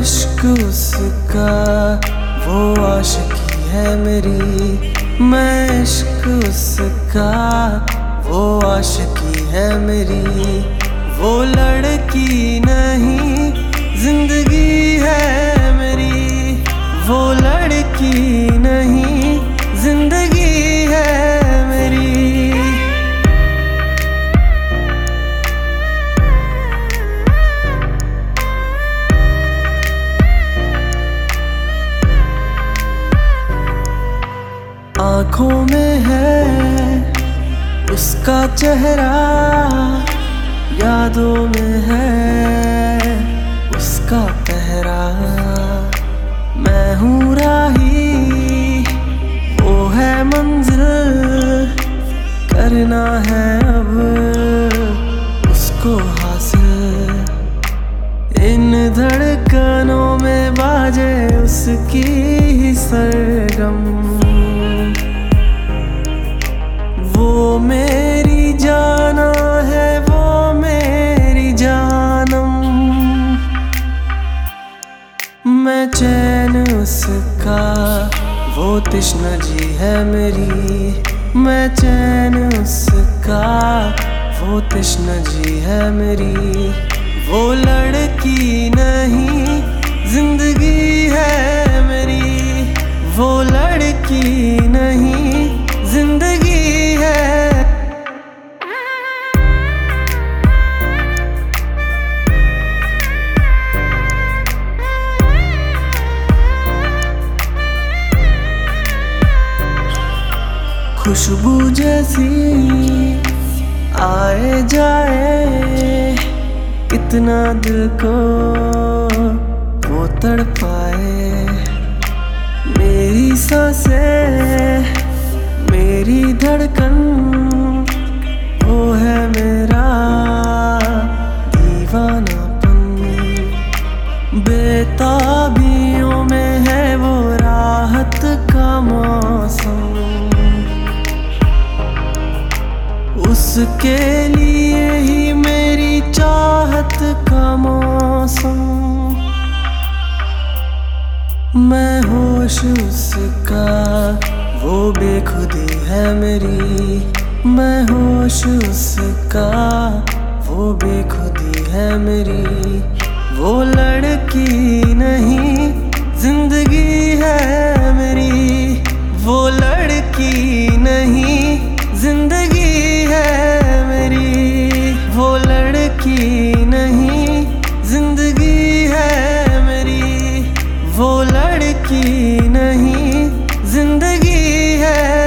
इश्क उसका, वो आशिकी है मेरी। मैं इश्क उसका, वो आशिकी है मेरी। वो लड़की नहीं आँखों में है उसका चेहरा यादों में है उसका पहरा। मैं हूँ राही, वो है मंजिल, करना है अब उसको हासिल। इन धड़कनों में बाजे उसकी सरगम। मैं चैन उसका। वो तृष्णा जी है मेरी। मैं चैन उसका। वो तृष्णा जी है मेरी। वो लड़की नहीं, ज़िंदगी खुशबू जैसी आए जाए, कितना दिल को वो तड़पाए। मेरी साँसें, मेरी धड़कन, वो है मेरा दीवानापन। बेताबियों में है वो राहत का मौसम। उसके लिए ही मेरी चाहत का मौसम। मैं होश उसका, वो बेखुदी है मेरी। मैं होश उसका, वो बेखुदी है मेरी। वो लड़की नहीं, ज़िंदगी है की नहीं ज़िंदगी है मेरी। वो लड़की नहीं ज़िंदगी है